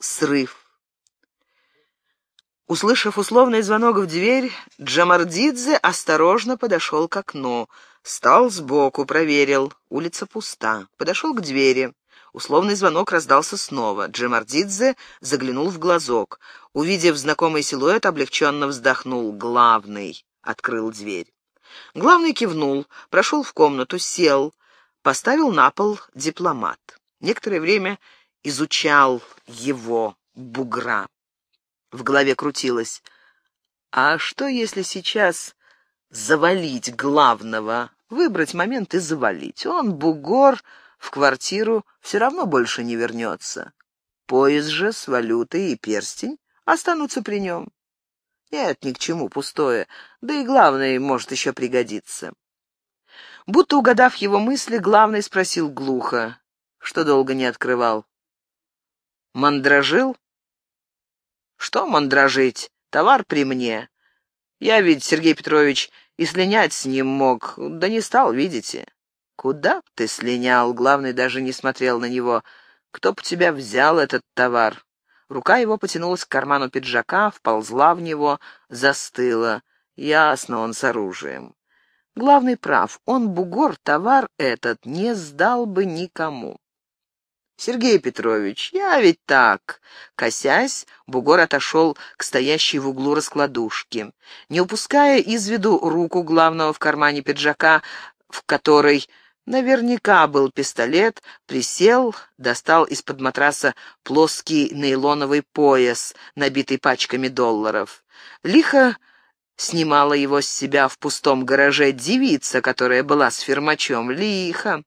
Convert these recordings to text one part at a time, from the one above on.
Срыв. Услышав условный звонок в дверь, Джамардидзе осторожно подошел к окну. Стал сбоку, проверил. Улица пуста. Подошел к двери. Условный звонок раздался снова. Джамардидзе заглянул в глазок. Увидев знакомый силуэт, облегченно вздохнул. «Главный!» — открыл дверь. Главный кивнул, прошел в комнату, сел, поставил на пол дипломат. Некоторое время изучал его бугра. В голове крутилось. А что, если сейчас завалить главного? Выбрать момент и завалить. Он, бугор, в квартиру все равно больше не вернется. Пояс же с валютой и перстень останутся при нем. Нет, ни к чему, пустое. Да и главное может еще пригодиться. Будто угадав его мысли, главный спросил глухо, что долго не открывал. «Мандражил?» Что мандражить? Товар при мне. Я ведь, Сергей Петрович, и слинять с ним мог, да не стал, видите. Куда б ты слинял? Главный даже не смотрел на него. Кто б тебя взял этот товар? Рука его потянулась к карману пиджака, вползла в него, застыла. Ясно, он с оружием. Главный прав, он, бугор, товар этот не сдал бы никому. «Сергей Петрович, я ведь так!» Косясь, бугор отошел к стоящей в углу раскладушке. Не упуская из виду руку главного в кармане пиджака, в которой наверняка был пистолет, присел, достал из-под матраса плоский нейлоновый пояс, набитый пачками долларов. Лихо снимала его с себя в пустом гараже девица, которая была с фермачом. Лихо.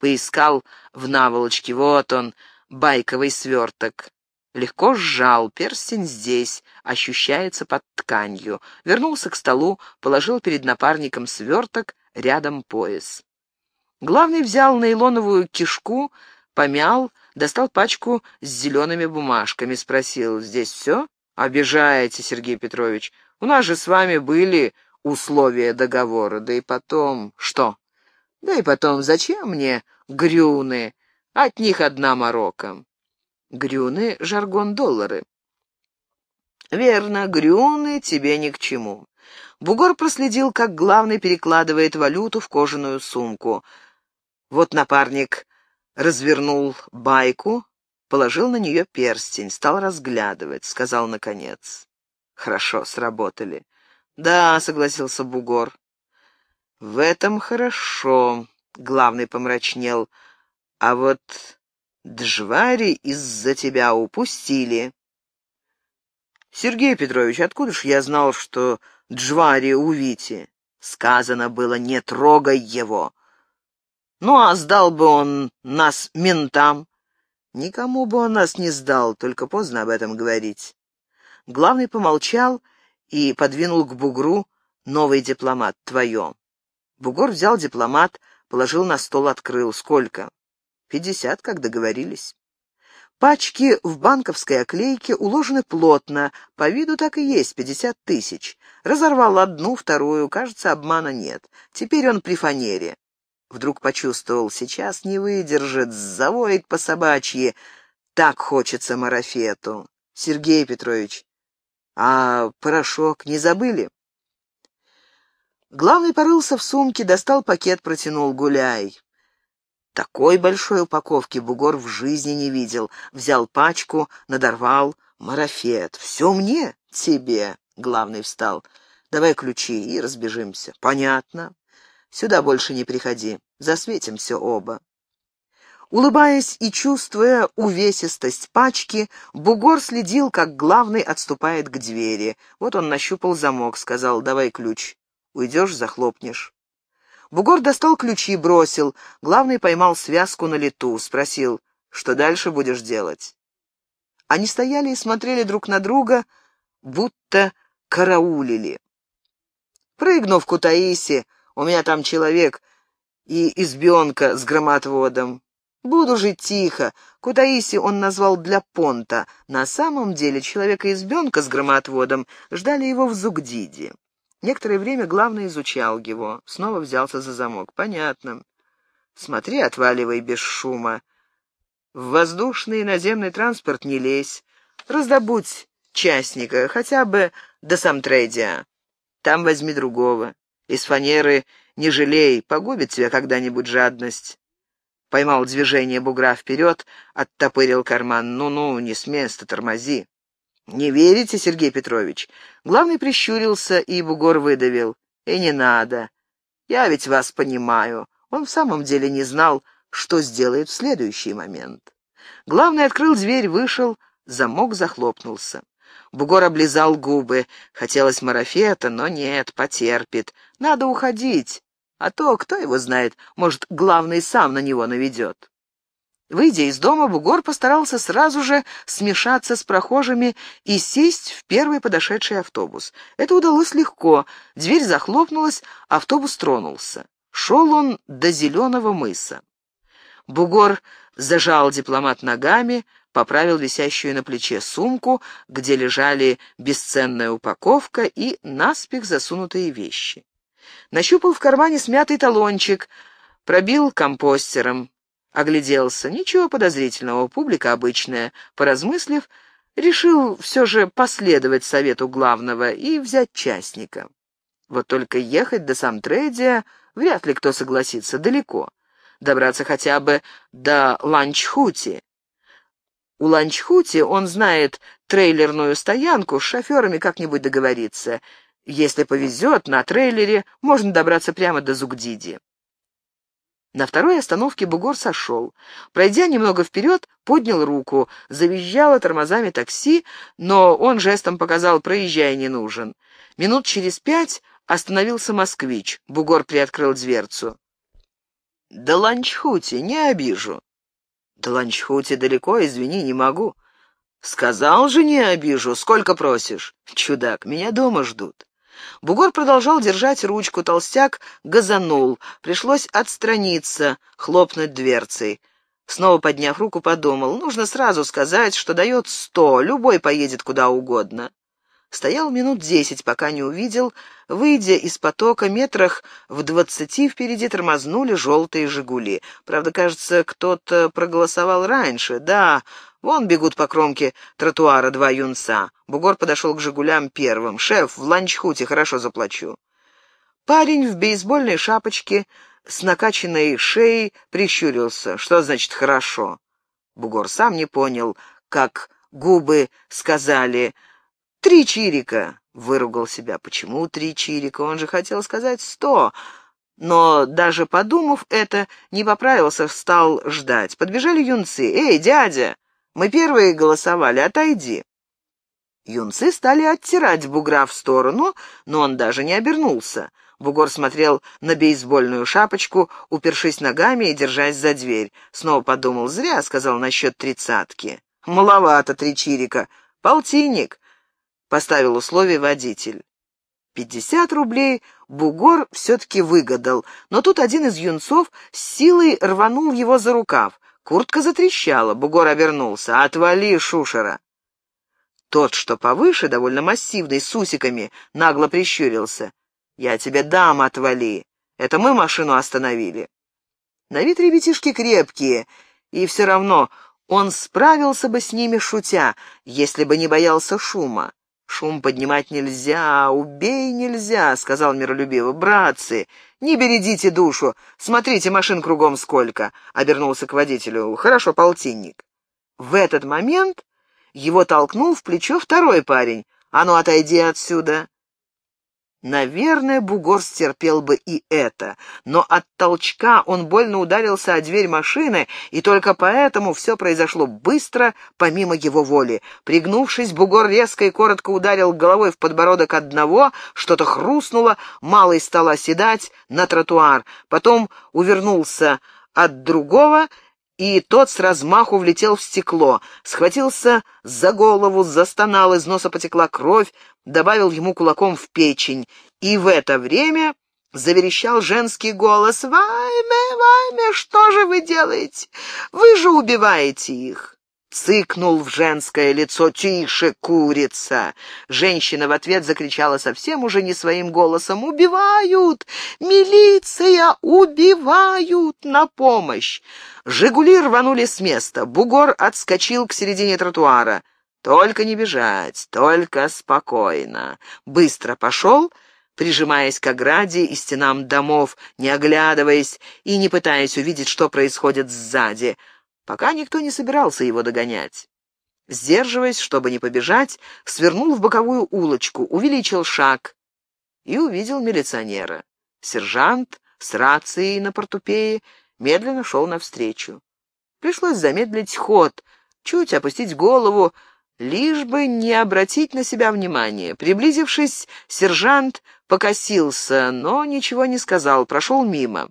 Поискал в наволочке, вот он, байковый сверток. Легко сжал, перстень здесь, ощущается под тканью. Вернулся к столу, положил перед напарником сверток, рядом пояс. Главный взял нейлоновую кишку, помял, достал пачку с зелеными бумажками, спросил, «Здесь все?» «Обижаете, Сергей Петрович. У нас же с вами были условия договора, да и потом...» «Что?» Да и потом, зачем мне грюны? От них одна морока. Грюны — жаргон доллары. Верно, грюны тебе ни к чему. Бугор проследил, как главный перекладывает валюту в кожаную сумку. Вот напарник развернул байку, положил на нее перстень, стал разглядывать, сказал наконец. Хорошо, сработали. Да, согласился Бугор. «В этом хорошо», — главный помрачнел. «А вот джвари из-за тебя упустили». «Сергей Петрович, откуда ж я знал, что джвари у Вити?» Сказано было, не трогай его. Ну, а сдал бы он нас ментам. Никому бы он нас не сдал, только поздно об этом говорить. Главный помолчал и подвинул к бугру новый дипломат, твое. Бугор взял дипломат, положил на стол, открыл. Сколько? Пятьдесят, как договорились. Пачки в банковской оклейке уложены плотно, по виду так и есть, пятьдесят тысяч. Разорвал одну, вторую, кажется, обмана нет. Теперь он при фанере. Вдруг почувствовал, сейчас не выдержит, завоет по собачьи. Так хочется марафету. Сергей Петрович, а порошок не забыли? Главный порылся в сумке, достал пакет, протянул гуляй. Такой большой упаковки бугор в жизни не видел. Взял пачку, надорвал. Марафет. Все мне, тебе. Главный встал. Давай ключи и разбежимся. Понятно. Сюда больше не приходи. Засветимся оба. Улыбаясь и чувствуя увесистость пачки, бугор следил, как главный отступает к двери. Вот он нащупал замок, сказал «давай ключ». Уйдешь — захлопнешь. Бугор достал ключи, бросил. Главный поймал связку на лету, спросил, что дальше будешь делать. Они стояли и смотрели друг на друга, будто караулили. Прыгну в Кутаиси, у меня там человек и избенка с громоотводом. Буду жить тихо. Кутаиси он назвал для понта. На самом деле человека-избенка с громоотводом ждали его в Зугдиде. Некоторое время главный изучал его, снова взялся за замок. «Понятно. Смотри, отваливай без шума. В воздушный и наземный транспорт не лезь. Раздобудь частника, хотя бы до самтрейдия. Там возьми другого. Из фанеры не жалей, погубит тебя когда-нибудь жадность. Поймал движение бугра вперед, оттопырил карман. Ну-ну, не с места, тормози. «Не верите, Сергей Петрович?» Главный прищурился, и бугор выдавил. «И не надо. Я ведь вас понимаю». Он в самом деле не знал, что сделает в следующий момент. Главный открыл дверь, вышел, замок захлопнулся. Бугор облизал губы. Хотелось марафета, но нет, потерпит. Надо уходить. А то, кто его знает, может, главный сам на него наведет. Выйдя из дома, Бугор постарался сразу же смешаться с прохожими и сесть в первый подошедший автобус. Это удалось легко. Дверь захлопнулась, автобус тронулся. Шел он до Зеленого мыса. Бугор зажал дипломат ногами, поправил висящую на плече сумку, где лежали бесценная упаковка и наспех засунутые вещи. Нащупал в кармане смятый талончик, пробил компостером, огляделся. Ничего подозрительного, публика обычная. Поразмыслив, решил все же последовать совету главного и взять частника. Вот только ехать до Самтрейдия вряд ли кто согласится, далеко. Добраться хотя бы до Ланчхути. У Ланчхути он знает трейлерную стоянку, с шоферами как-нибудь договориться. Если повезет, на трейлере можно добраться прямо до Зугдиди. На второй остановке бугор сошел. Пройдя немного вперед, поднял руку, завизжало тормозами такси, но он жестом показал «проезжай, не нужен». Минут через пять остановился москвич. Бугор приоткрыл дверцу. «Да Ланчхути, не обижу». «Да Ланчхути далеко, извини, не могу». «Сказал же, не обижу. Сколько просишь?» «Чудак, меня дома ждут». Бугор продолжал держать ручку, толстяк газанул. Пришлось отстраниться, хлопнуть дверцей. Снова подняв руку, подумал, нужно сразу сказать, что дает сто, любой поедет куда угодно. Стоял минут десять, пока не увидел. Выйдя из потока, метрах в двадцати впереди тормознули желтые «Жигули». Правда, кажется, кто-то проголосовал раньше. Да, вон бегут по кромке тротуара два юнца. Бугор подошел к «Жигулям» первым. «Шеф, в ланчхуте хорошо заплачу». Парень в бейсбольной шапочке с накачанной шеей прищурился. «Что значит «хорошо»?» Бугор сам не понял, как губы сказали «Три чирика!» — выругал себя. «Почему три чирика? Он же хотел сказать сто!» Но даже подумав это, не поправился, стал ждать. Подбежали юнцы. «Эй, дядя, мы первые голосовали, отойди!» Юнцы стали оттирать бугра в сторону, но он даже не обернулся. Бугор смотрел на бейсбольную шапочку, упершись ногами и держась за дверь. Снова подумал, зря сказал насчет тридцатки. Маловато три чирика. Полтинник поставил условие водитель. Пятьдесят рублей бугор все-таки выгадал, но тут один из юнцов с силой рванул его за рукав. Куртка затрещала, бугор обернулся. «Отвали, шушера!» Тот, что повыше, довольно массивный, с усиками, нагло прищурился. «Я тебе дам, отвали! Это мы машину остановили!» На вид ребятишки крепкие, и все равно он справился бы с ними, шутя, если бы не боялся шума. «Шум поднимать нельзя, убей нельзя», — сказал миролюбиво. «Братцы, не бередите душу, смотрите, машин кругом сколько», — обернулся к водителю. «Хорошо, полтинник». В этот момент его толкнул в плечо второй парень. «А ну, отойди отсюда!» Наверное, бугор стерпел бы и это, но от толчка он больно ударился о дверь машины, и только поэтому все произошло быстро, помимо его воли. Пригнувшись, бугор резко и коротко ударил головой в подбородок одного, что-то хрустнуло, малый стал оседать на тротуар, потом увернулся от другого и тот с размаху влетел в стекло, схватился за голову, застонал, из носа потекла кровь, добавил ему кулаком в печень, и в это время заверещал женский голос «Вайме, Вайме, что же вы делаете? Вы же убиваете их!» Цыкнул в женское лицо «Тише, курица!». Женщина в ответ закричала совсем уже не своим голосом «Убивают! Милиция! Убивают! На помощь!». «Жигули» рванули с места. Бугор отскочил к середине тротуара. «Только не бежать, только спокойно». Быстро пошел прижимаясь к ограде и стенам домов, не оглядываясь и не пытаясь увидеть, что происходит сзади пока никто не собирался его догонять. Сдерживаясь, чтобы не побежать, свернул в боковую улочку, увеличил шаг и увидел милиционера. Сержант с рацией на портупее медленно шел навстречу. Пришлось замедлить ход, чуть опустить голову, лишь бы не обратить на себя внимания. Приблизившись, сержант покосился, но ничего не сказал, прошел мимо.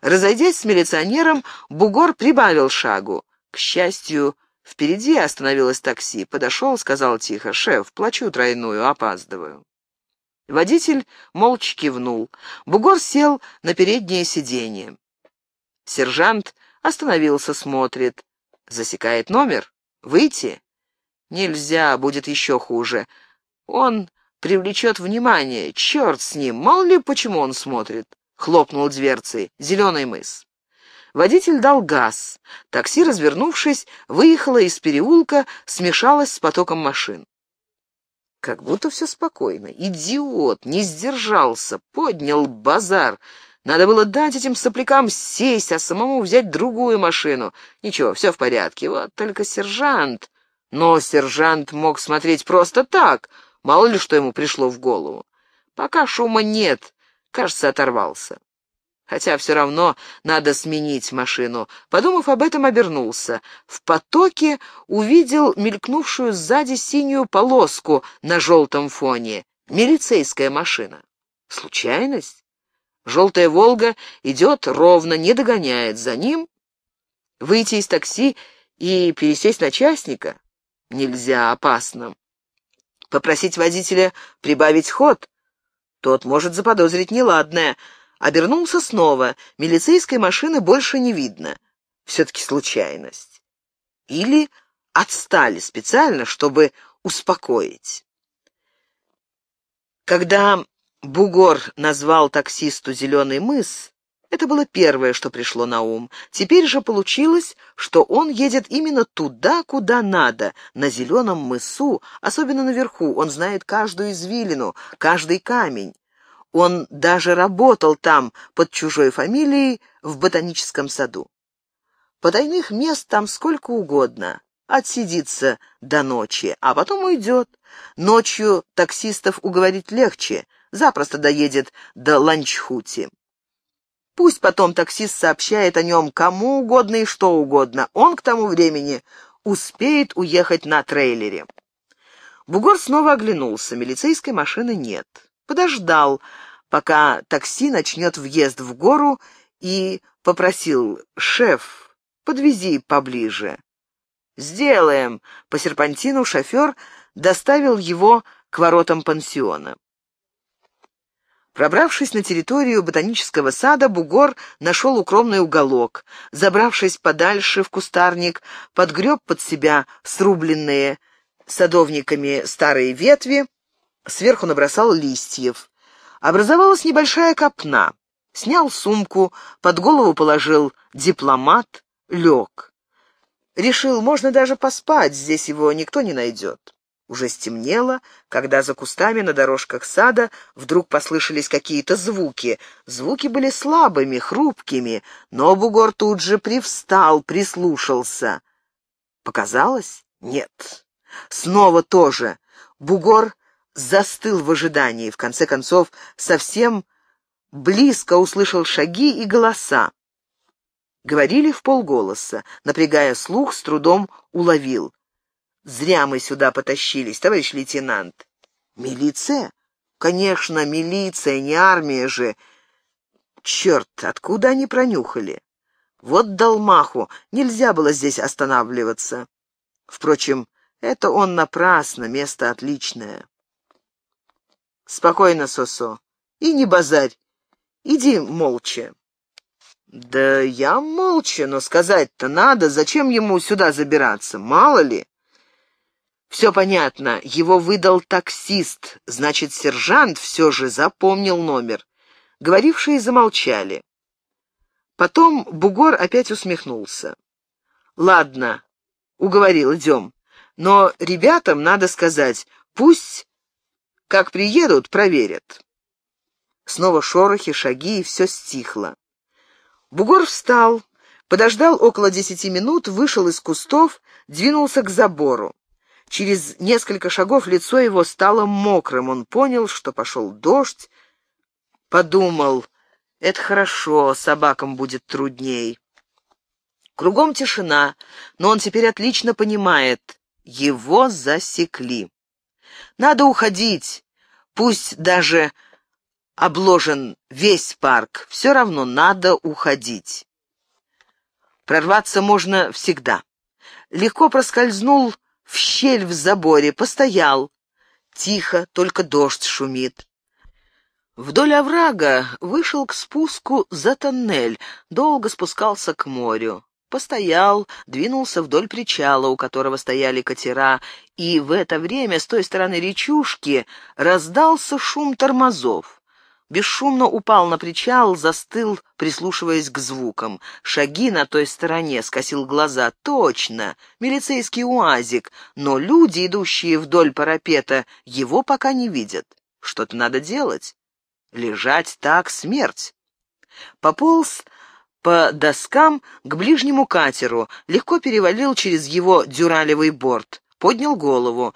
Разойдясь с милиционером, бугор прибавил шагу. К счастью, впереди остановилось такси. Подошел, сказал тихо, «Шеф, плачу тройную, опаздываю». Водитель молча кивнул. Бугор сел на переднее сиденье. Сержант остановился, смотрит. Засекает номер. «Выйти?» «Нельзя, будет еще хуже. Он привлечет внимание. Черт с ним, мало ли почему он смотрит хлопнул дверцей. «Зеленый мыс». Водитель дал газ. Такси, развернувшись, выехало из переулка, смешалось с потоком машин. Как будто все спокойно. Идиот, не сдержался, поднял базар. Надо было дать этим соплякам сесть, а самому взять другую машину. Ничего, все в порядке. Вот только сержант... Но сержант мог смотреть просто так. Мало ли, что ему пришло в голову. Пока шума нет, Кажется, оторвался. Хотя все равно надо сменить машину. Подумав об этом, обернулся. В потоке увидел мелькнувшую сзади синюю полоску на желтом фоне. Милицейская машина. Случайность? Желтая «Волга» идет ровно, не догоняет. За ним выйти из такси и пересесть на частника? Нельзя, опасно. Попросить водителя прибавить ход? Тот может заподозрить неладное. Обернулся снова. Милицейской машины больше не видно. Все-таки случайность. Или отстали специально, чтобы успокоить. Когда Бугор назвал таксисту «Зеленый мыс», это было первое, что пришло на ум. Теперь же получилось, что он едет именно туда, куда надо, на зеленом мысу, особенно наверху. Он знает каждую извилину, каждый камень. Он даже работал там под чужой фамилией в ботаническом саду. Потайных мест там сколько угодно. Отсидится до ночи, а потом уйдет. Ночью таксистов уговорить легче, запросто доедет до Ланчхути. Пусть потом таксист сообщает о нем кому угодно и что угодно. Он к тому времени успеет уехать на трейлере. Бугор снова оглянулся. Милицейской машины нет. Подождал, пока такси начнет въезд в гору, и попросил «Шеф, подвези поближе». «Сделаем!» По серпантину шофер доставил его к воротам пансиона. Пробравшись на территорию ботанического сада, бугор нашел укромный уголок. Забравшись подальше в кустарник, подгреб под себя срубленные садовниками старые ветви, сверху набросал листьев. Образовалась небольшая копна. Снял сумку, под голову положил дипломат, лег. Решил, можно даже поспать, здесь его никто не найдет. Уже стемнело, когда за кустами на дорожках сада вдруг послышались какие-то звуки. Звуки были слабыми, хрупкими, но бугор тут же привстал, прислушался. Показалось? Нет. Снова тоже. Бугор застыл в ожидании, в конце концов, совсем близко услышал шаги и голоса. Говорили в полголоса, напрягая слух, с трудом уловил. Зря мы сюда потащились, товарищ лейтенант. Милиция? Конечно, милиция, не армия же. Черт, откуда они пронюхали? Вот дал маху, нельзя было здесь останавливаться. Впрочем, это он напрасно, место отличное. Спокойно, Сосо, и не базарь, иди молча. «Да я молча, но сказать-то надо. Зачем ему сюда забираться? Мало ли». «Все понятно. Его выдал таксист. Значит, сержант все же запомнил номер». Говорившие замолчали. Потом Бугор опять усмехнулся. «Ладно, уговорил, идем. Но ребятам надо сказать, пусть, как приедут, проверят». Снова шорохи, шаги, и все стихло. Бугор встал, подождал около десяти минут, вышел из кустов, двинулся к забору. Через несколько шагов лицо его стало мокрым. Он понял, что пошел дождь, подумал, это хорошо, собакам будет трудней. Кругом тишина, но он теперь отлично понимает, его засекли. Надо уходить, пусть даже обложен весь парк, все равно надо уходить. Прорваться можно всегда. Легко проскользнул в щель в заборе, постоял. Тихо, только дождь шумит. Вдоль оврага вышел к спуску за тоннель, долго спускался к морю. Постоял, двинулся вдоль причала, у которого стояли катера, и в это время с той стороны речушки раздался шум тормозов бесшумно упал на причал, застыл, прислушиваясь к звукам. Шаги на той стороне, скосил глаза. Точно, милицейский уазик, но люди, идущие вдоль парапета, его пока не видят. Что-то надо делать. Лежать так — смерть. Пополз по доскам к ближнему катеру, легко перевалил через его дюралевый борт, поднял голову.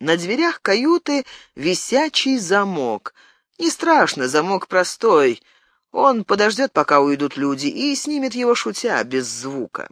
На дверях каюты висячий замок — не страшно, замок простой. Он подождет, пока уйдут люди, и снимет его шутя, без звука.